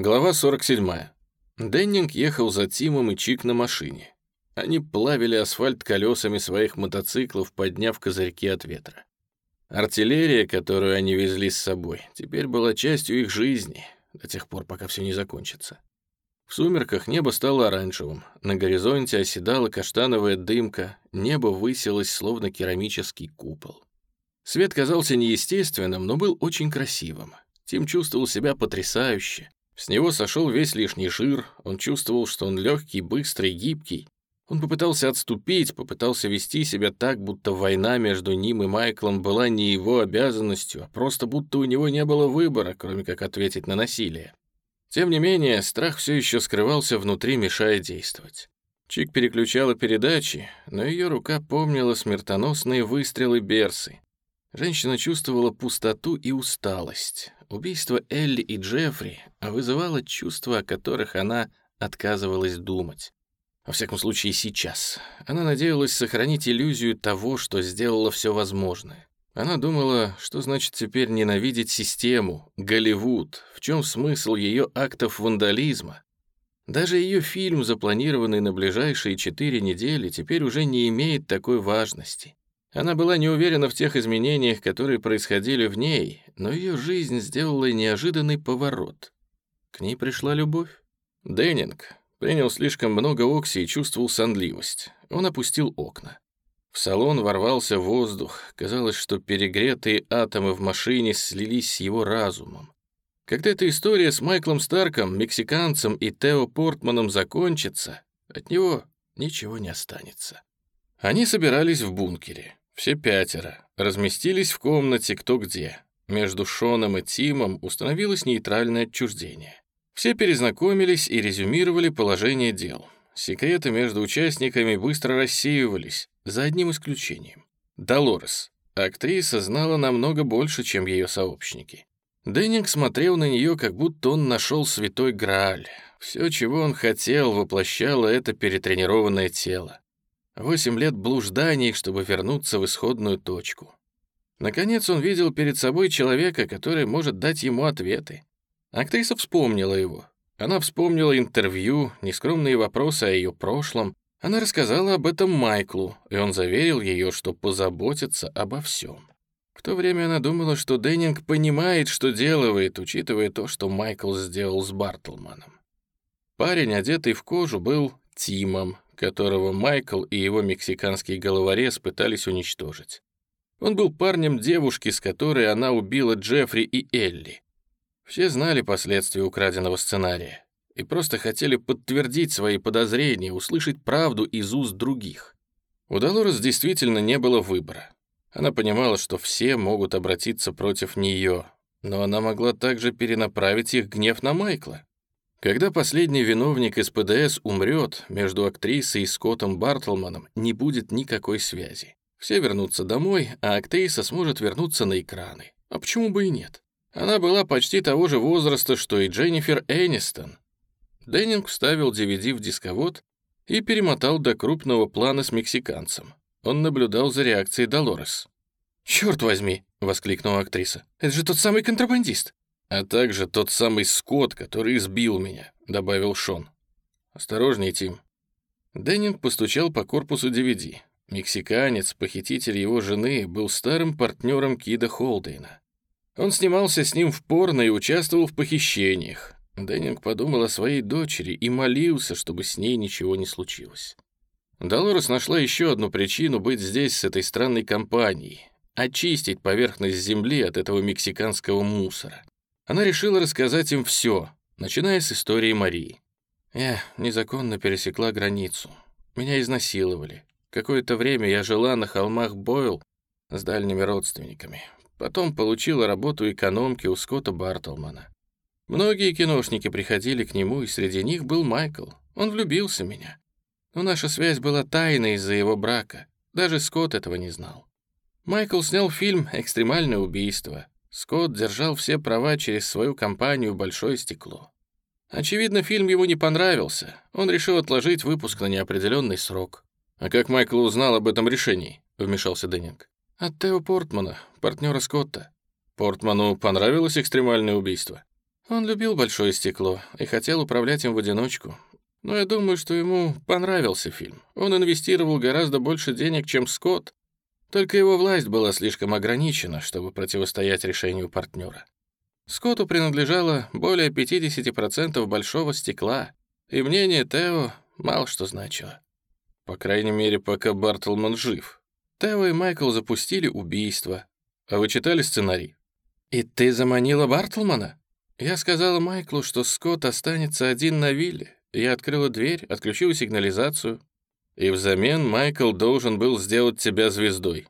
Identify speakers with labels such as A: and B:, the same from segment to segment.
A: Глава 47. Деннинг ехал за Тимом и Чик на машине. Они плавили асфальт колесами своих мотоциклов, подняв козырьки от ветра. Артиллерия, которую они везли с собой, теперь была частью их жизни, до тех пор, пока все не закончится. В сумерках небо стало оранжевым, на горизонте оседала каштановая дымка, небо высилось, словно керамический купол. Свет казался неестественным, но был очень красивым. Тим чувствовал себя потрясающе, с него сошел весь лишний жир, он чувствовал, что он легкий, быстрый, гибкий. Он попытался отступить, попытался вести себя так, будто война между ним и Майклом была не его обязанностью, а просто будто у него не было выбора, кроме как ответить на насилие. Тем не менее, страх все еще скрывался внутри, мешая действовать. Чик переключала передачи, но ее рука помнила смертоносные выстрелы Берсы. Женщина чувствовала пустоту и усталость. Убийство Элли и Джеффри вызывало чувства, о которых она отказывалась думать. Во всяком случае, сейчас. Она надеялась сохранить иллюзию того, что сделала все возможное. Она думала, что значит теперь ненавидеть систему, Голливуд, в чем смысл ее актов вандализма. Даже ее фильм, запланированный на ближайшие четыре недели, теперь уже не имеет такой важности. Она была не уверена в тех изменениях, которые происходили в ней, но ее жизнь сделала неожиданный поворот. К ней пришла любовь. Деннинг принял слишком много окси и чувствовал сонливость. Он опустил окна. В салон ворвался воздух. Казалось, что перегретые атомы в машине слились с его разумом. Когда эта история с Майклом Старком, мексиканцем и Тео Портманом закончится, от него ничего не останется. Они собирались в бункере. Все пятеро разместились в комнате кто где. Между Шоном и Тимом установилось нейтральное отчуждение. Все перезнакомились и резюмировали положение дел. Секреты между участниками быстро рассеивались, за одним исключением. Долорес. Актриса знала намного больше, чем ее сообщники. Деннинг смотрел на нее, как будто он нашел святой Грааль. Все, чего он хотел, воплощало это перетренированное тело. Восемь лет блужданий, чтобы вернуться в исходную точку. Наконец он видел перед собой человека, который может дать ему ответы. Актриса вспомнила его. Она вспомнила интервью, нескромные вопросы о ее прошлом. Она рассказала об этом Майклу, и он заверил ее, что позаботится обо всем. В то время она думала, что Деннинг понимает, что делает, учитывая то, что Майкл сделал с Бартлманом. Парень, одетый в кожу, был Тимом, которого Майкл и его мексиканский головорез пытались уничтожить. Он был парнем девушки, с которой она убила Джеффри и Элли. Все знали последствия украденного сценария и просто хотели подтвердить свои подозрения, услышать правду из уст других. У Долорес действительно не было выбора. Она понимала, что все могут обратиться против нее, но она могла также перенаправить их гнев на Майкла. Когда последний виновник из ПДС умрет, между актрисой и Скоттом Бартлманом не будет никакой связи. Все вернутся домой, а актриса сможет вернуться на экраны. А почему бы и нет? Она была почти того же возраста, что и Дженнифер Энистон. Деннинг вставил DVD в дисковод и перемотал до крупного плана с мексиканцем. Он наблюдал за реакцией Долорес. «Черт возьми!» — воскликнула актриса. «Это же тот самый контрабандист!» «А также тот самый Скотт, который избил меня», — добавил Шон. «Осторожней, Тим». Деннинг постучал по корпусу DVD. Мексиканец, похититель его жены, был старым партнером Кида Холдейна. Он снимался с ним в порно и участвовал в похищениях. Деннинг подумал о своей дочери и молился, чтобы с ней ничего не случилось. Долорес нашла еще одну причину быть здесь с этой странной компанией — очистить поверхность земли от этого мексиканского мусора. Она решила рассказать им все, начиная с истории Марии. Я незаконно пересекла границу. Меня изнасиловали. Какое-то время я жила на холмах Бойл с дальними родственниками. Потом получила работу экономки у Скотта Бартлмана. Многие киношники приходили к нему, и среди них был Майкл. Он влюбился в меня. Но наша связь была тайной из-за его брака. Даже Скотт этого не знал. Майкл снял фильм «Экстремальное убийство», Скотт держал все права через свою компанию «Большое стекло». Очевидно, фильм ему не понравился. Он решил отложить выпуск на неопределенный срок. «А как Майкл узнал об этом решении?» — вмешался Деннинг. «От Тео Портмана, партнера Скотта». «Портману понравилось экстремальное убийство?» Он любил большое стекло и хотел управлять им в одиночку. Но я думаю, что ему понравился фильм. Он инвестировал гораздо больше денег, чем Скотт. Только его власть была слишком ограничена, чтобы противостоять решению партнера. Скотту принадлежало более 50% большого стекла, и мнение Тео мало что значило. По крайней мере, пока Бартлман жив. Тео и Майкл запустили убийство. А вы читали сценарий? «И ты заманила Бартлмана?» Я сказала Майклу, что Скотт останется один на вилле. Я открыла дверь, отключила сигнализацию. И взамен Майкл должен был сделать тебя звездой.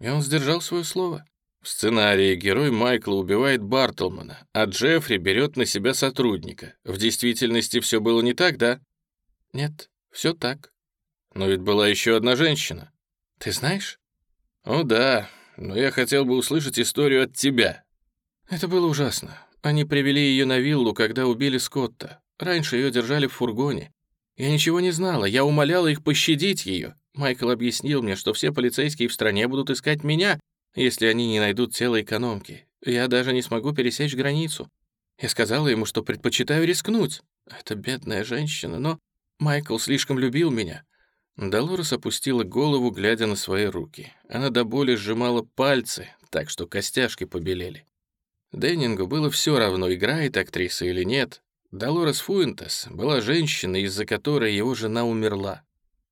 A: И он сдержал свое слово. В сценарии герой Майкла убивает Бартлмана, а Джеффри берет на себя сотрудника. В действительности все было не так, да? Нет, все так. Но ведь была еще одна женщина. Ты знаешь? О да, но я хотел бы услышать историю от тебя. Это было ужасно. Они привели ее на виллу, когда убили Скотта. Раньше ее держали в фургоне. Я ничего не знала, я умоляла их пощадить ее. Майкл объяснил мне, что все полицейские в стране будут искать меня, если они не найдут тело экономки. Я даже не смогу пересечь границу. Я сказала ему, что предпочитаю рискнуть. Это бедная женщина, но Майкл слишком любил меня. Долорес опустила голову, глядя на свои руки. Она до боли сжимала пальцы, так что костяшки побелели. Деннингу было все равно, играет актриса или нет. Долорес Фуэнтес была женщиной, из-за которой его жена умерла.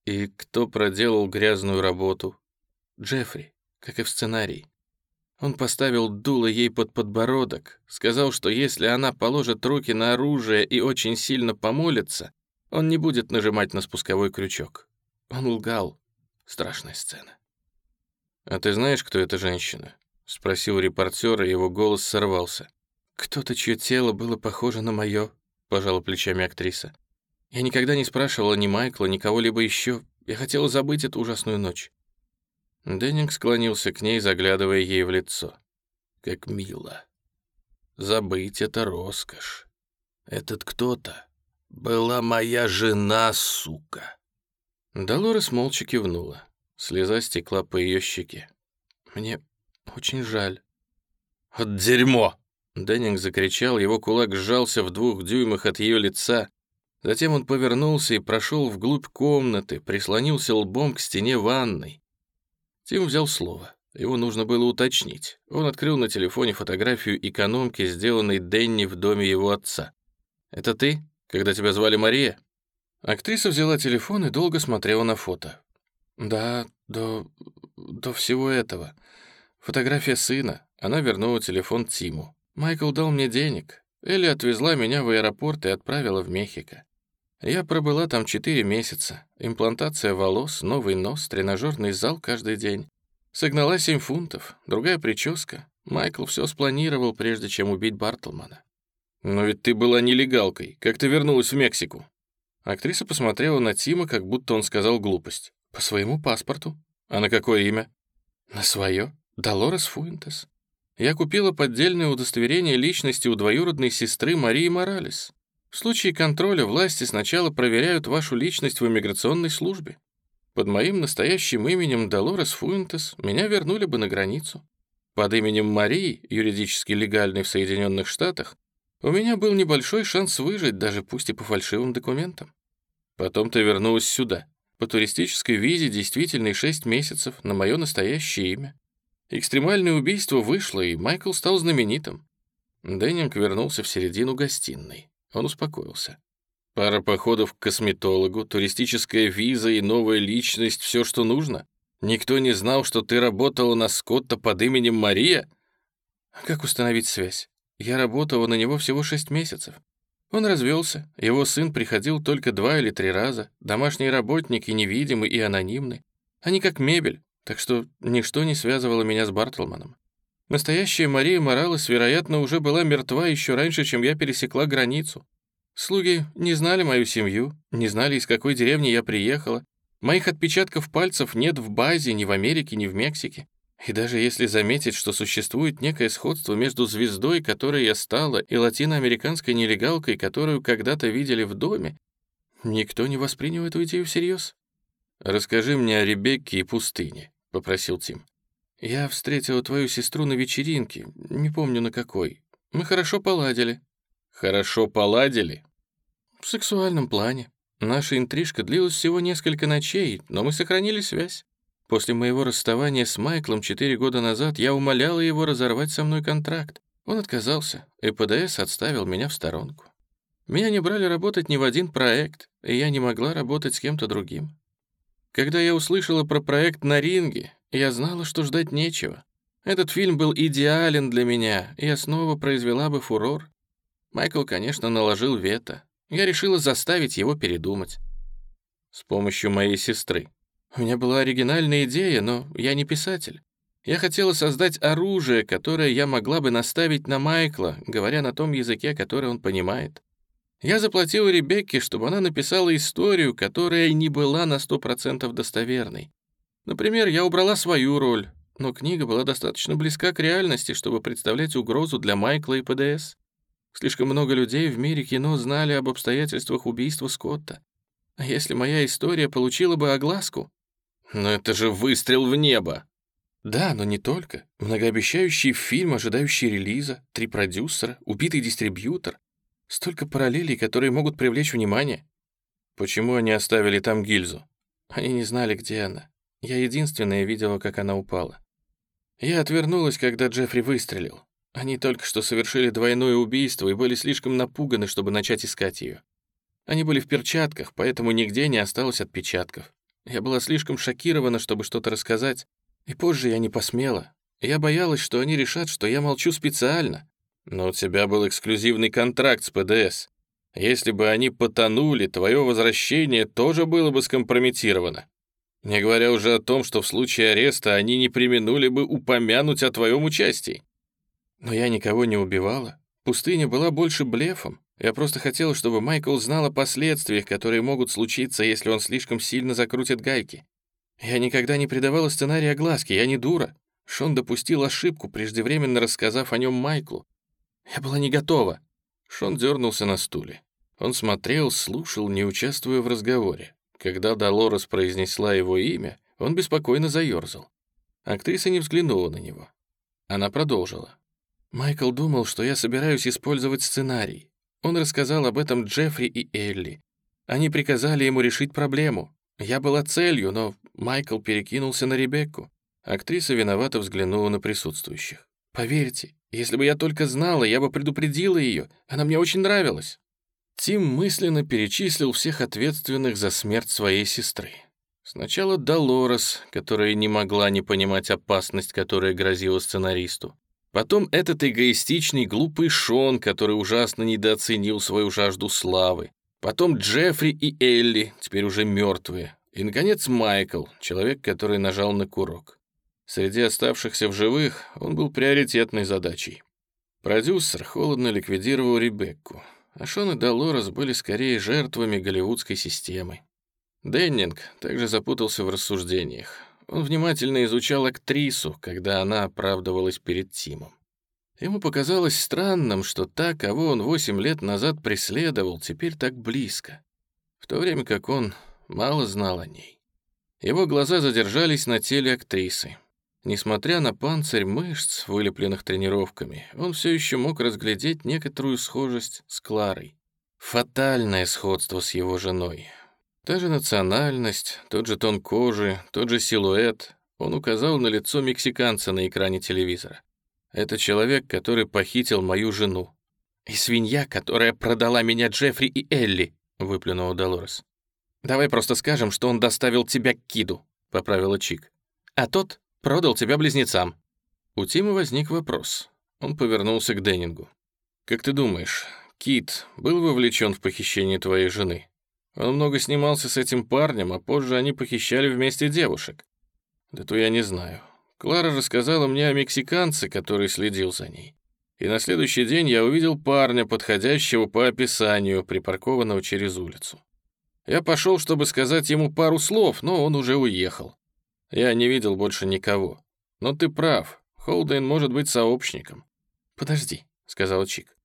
A: И кто проделал грязную работу? Джеффри как и в сценарии. Он поставил дуло ей под подбородок, сказал, что если она положит руки на оружие и очень сильно помолится, он не будет нажимать на спусковой крючок. Он лгал. Страшная сцена. «А ты знаешь, кто эта женщина?» — спросил репортер, и его голос сорвался. «Кто-то, чье тело было похоже на мое», — пожала плечами актриса. «Я никогда не спрашивала ни Майкла, ни кого-либо еще. Я хотела забыть эту ужасную ночь. Деннинг склонился к ней, заглядывая ей в лицо. Как мило. Забыть — это роскошь. Этот кто-то была моя жена, сука. Долорес молча кивнула. Слеза стекла по ее щеке. «Мне очень жаль». «От дерьмо!» Деннинг закричал, его кулак сжался в двух дюймах от ее лица. Затем он повернулся и прошел вглубь комнаты, прислонился лбом к стене ванной. Тим взял слово. Его нужно было уточнить. Он открыл на телефоне фотографию экономки, сделанной Денни в доме его отца. «Это ты, когда тебя звали Мария?» Актриса взяла телефон и долго смотрела на фото. «Да, до... до всего этого. Фотография сына. Она вернула телефон Тиму. Майкл дал мне денег. Элли отвезла меня в аэропорт и отправила в Мехико. Я пробыла там четыре месяца. Имплантация волос, новый нос, тренажерный зал каждый день. Согнала семь фунтов, другая прическа. Майкл все спланировал, прежде чем убить Бартлмана. «Но ведь ты была нелегалкой. Как ты вернулась в Мексику?» Актриса посмотрела на Тима, как будто он сказал глупость. «По своему паспорту. А на какое имя?» «На свое. Долорес Фуэнтес. Я купила поддельное удостоверение личности у двоюродной сестры Марии Моралес. В случае контроля власти сначала проверяют вашу личность в иммиграционной службе. Под моим настоящим именем Долорес Фуэнтес меня вернули бы на границу. Под именем Марии, юридически легальной в Соединенных Штатах, у меня был небольшой шанс выжить, даже пусть и по фальшивым документам. Потом ты вернулась сюда. По туристической визе действительный шесть месяцев на мое настоящее имя. Экстремальное убийство вышло, и Майкл стал знаменитым. Деннинг вернулся в середину гостиной. Он успокоился. Пара походов к косметологу, туристическая виза и новая личность — все, что нужно? Никто не знал, что ты работала на Скотта под именем Мария? А как установить связь? Я работала на него всего шесть месяцев. Он развелся, его сын приходил только два или три раза, домашние работники невидимы и анонимны. Они как мебель, так что ничто не связывало меня с Бартлманом. Настоящая Мария Моралес, вероятно, уже была мертва еще раньше, чем я пересекла границу. Слуги не знали мою семью, не знали, из какой деревни я приехала. Моих отпечатков пальцев нет в базе ни в Америке, ни в Мексике. И даже если заметить, что существует некое сходство между звездой, которой я стала, и латиноамериканской нелегалкой, которую когда-то видели в доме, никто не воспринял эту идею всерьез. «Расскажи мне о Ребекке и пустыне», — попросил Тим. «Я встретила твою сестру на вечеринке, не помню на какой. Мы хорошо поладили». Хорошо поладили?
B: В сексуальном плане. Наша интрижка длилась всего несколько ночей, но мы сохранили связь. После моего расставания с Майклом четыре года назад я умоляла его разорвать со мной контракт. Он отказался, и ПДС отставил меня в сторонку. Меня не брали работать ни в один проект, и я не могла работать с кем-то другим. Когда я услышала про проект на ринге, я знала, что ждать нечего. Этот фильм был идеален для меня, я снова произвела бы фурор. Майкл, конечно, наложил вето. Я решила заставить его передумать.
A: С помощью моей сестры.
B: У меня была оригинальная идея, но я не писатель. Я хотела создать оружие, которое я могла бы наставить на Майкла, говоря на том языке, который он понимает. Я заплатила Ребекке, чтобы она написала историю, которая не была на сто процентов достоверной. Например, я убрала свою роль, но книга была достаточно близка к реальности, чтобы представлять угрозу для Майкла и ПДС. Слишком много людей в мире кино знали об обстоятельствах убийства Скотта. А если моя история получила бы огласку?
A: Но это же выстрел в небо.
B: Да, но не только. Многообещающий фильм, ожидающий релиза, три продюсера, убитый дистрибьютор. Столько параллелей, которые могут привлечь внимание.
A: Почему они оставили там гильзу?
B: Они не знали, где она. Я единственная видела, как она упала. Я отвернулась, когда Джеффри выстрелил. Они только что совершили двойное убийство и были слишком напуганы, чтобы начать искать ее. Они были в перчатках, поэтому нигде не осталось отпечатков. Я была слишком шокирована, чтобы что-то рассказать, и позже я не посмела. Я боялась, что они решат, что я молчу специально,
A: но у тебя был эксклюзивный контракт с ПДС. Если бы они потонули, твое возвращение тоже было бы скомпрометировано. Не говоря уже о том, что в случае ареста они не применули бы упомянуть о твоем участии.
B: Но я никого не убивала. Пустыня была больше блефом. Я просто хотела, чтобы Майкл знал о последствиях, которые могут случиться, если он слишком сильно закрутит гайки. Я никогда не придавала сценария огласки, я не дура. Шон допустил ошибку, преждевременно рассказав о нем Майклу. Я была не готова. Шон дернулся на стуле. Он смотрел, слушал, не участвуя в разговоре. Когда Долорес произнесла его имя, он беспокойно заерзал. Актриса не взглянула на него. Она продолжила. «Майкл думал, что я собираюсь использовать сценарий. Он рассказал об этом Джеффри и Элли. Они приказали ему решить проблему. Я была целью, но Майкл перекинулся на Ребекку. Актриса виновато взглянула на присутствующих. «Поверьте, если бы я только знала, я бы предупредила ее. Она мне очень нравилась». Тим мысленно перечислил всех ответственных за смерть своей сестры. Сначала Долорес, которая не могла не понимать опасность, которая грозила сценаристу. Потом этот эгоистичный, глупый Шон, который ужасно недооценил свою жажду славы. Потом Джеффри и Элли, теперь уже мертвые. И, наконец, Майкл, человек, который нажал на курок. Среди оставшихся в живых он был приоритетной задачей. Продюсер холодно ликвидировал Ребекку, а Шон и Долорес были скорее жертвами голливудской системы. Деннинг также запутался в рассуждениях. Он внимательно изучал актрису, когда она оправдывалась перед Тимом. Ему показалось странным, что та, кого он восемь лет назад преследовал, теперь так близко, в то время как он мало знал о ней. Его глаза задержались на теле актрисы. Несмотря на панцирь мышц, вылепленных тренировками, он все еще мог разглядеть некоторую схожесть с Кларой. Фатальное сходство с его женой. Та же национальность, тот же тон кожи, тот же силуэт. Он указал на лицо мексиканца на экране телевизора. Это человек, который похитил мою жену. «И свинья, которая продала меня Джеффри и Элли», — выплюнула Долорес. «Давай просто скажем, что он доставил тебя к Киду», — поправила Чик. «А тот Продал тебя близнецам». У Тима возник вопрос. Он повернулся к Деннингу. «Как ты думаешь, Кит был вовлечен в похищение твоей жены? Он много снимался с этим парнем, а позже они похищали вместе девушек». «Да то я не знаю. Клара рассказала мне о мексиканце, который следил за ней. И на следующий день я увидел парня, подходящего по описанию, припаркованного через улицу. Я пошел, чтобы сказать ему пару слов, но он уже уехал. Я не видел больше никого. Но ты прав, Холден может быть сообщником. «Подожди», — сказал Чик.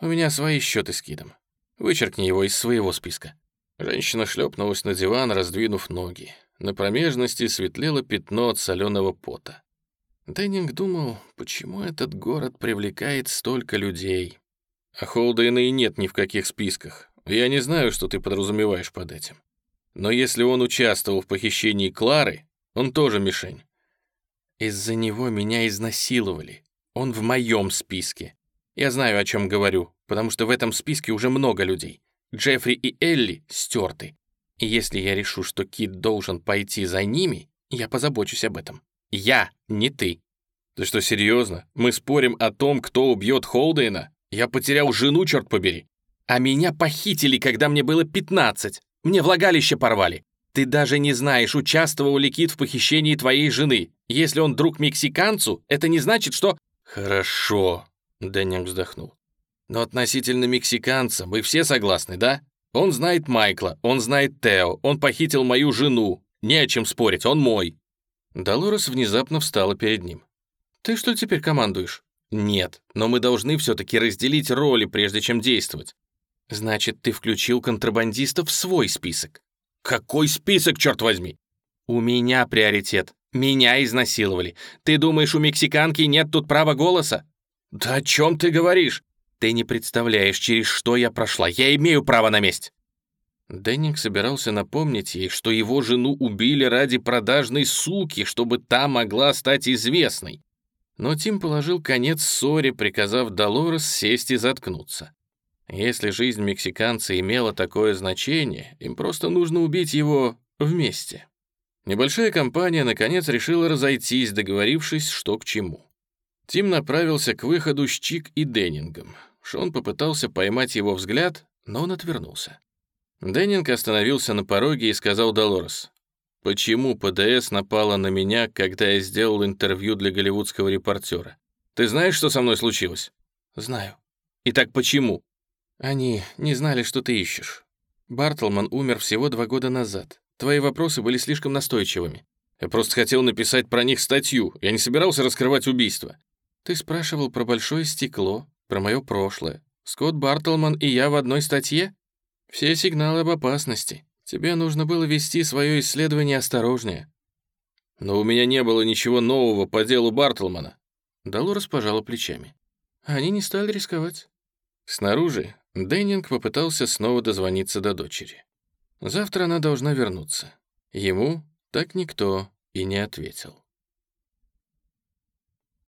B: «У меня свои счеты с Кидом. Вычеркни его из своего списка». Женщина шлепнулась на диван, раздвинув ноги. На промежности светлело пятно от соленого пота. Деннинг думал, почему этот город привлекает столько людей.
A: а Холдена и нет ни в каких списках. Я не знаю, что ты подразумеваешь под этим. Но если он участвовал в похищении Клары, он тоже мишень.
B: Из-за него меня изнасиловали. Он в моем списке. Я знаю, о чем говорю, потому что в этом списке уже много людей. Джеффри и Элли стерты. И если я решу, что Кит должен пойти за ними, я позабочусь об этом. Я, не ты.
A: Ты что, серьезно? Мы спорим о том, кто убьет Холдейна? Я потерял жену, черт побери.
B: А меня похитили, когда мне было 15. Мне влагалище порвали. Ты даже не знаешь, участвовал ли Кит в похищении твоей жены. Если он друг мексиканцу, это не значит, что...
A: Хорошо, Дэннинг вздохнул. Но относительно мексиканца мы все согласны, да? Он знает Майкла, он знает Тео, он похитил мою жену. Не о чем спорить, он мой. Долорес внезапно встала перед ним.
B: «Ты что теперь командуешь?»
A: «Нет, но мы должны все-таки разделить роли, прежде чем действовать».
B: «Значит, ты включил контрабандистов в свой список?»
A: «Какой список, черт возьми?»
B: «У меня приоритет. Меня изнасиловали. Ты думаешь, у мексиканки нет тут права голоса?»
A: «Да о чем ты говоришь?»
B: «Ты не представляешь, через что я прошла. Я имею право на месть».
A: Деннинг собирался напомнить ей, что его жену убили ради продажной суки, чтобы та могла стать известной. Но Тим положил конец ссоре, приказав Долорес сесть и заткнуться. Если жизнь мексиканца имела такое значение, им просто нужно убить его вместе. Небольшая компания, наконец, решила разойтись, договорившись, что к чему. Тим направился к выходу с Чик и Деннингом. Шон попытался поймать его взгляд, но он отвернулся. Деннинг остановился на пороге и сказал Долорес, «Почему ПДС напала на меня, когда я сделал интервью для голливудского репортера? Ты знаешь, что со мной случилось?»
B: «Знаю».
A: «Итак, почему?»
B: «Они не знали, что ты ищешь. Бартлман умер всего два года назад. Твои вопросы были слишком настойчивыми.
A: Я просто хотел написать про них статью. Я не собирался раскрывать убийство».
B: «Ты спрашивал про большое стекло, про мое прошлое. Скотт Бартлман и я в одной статье?» Все сигналы об опасности. Тебе нужно было вести свое исследование осторожнее.
A: Но у меня не было ничего нового по делу Бартлмана.
B: Долорес пожала плечами. Они не стали рисковать.
A: Снаружи Деннинг попытался снова дозвониться до дочери. Завтра она должна вернуться. Ему так никто и не ответил.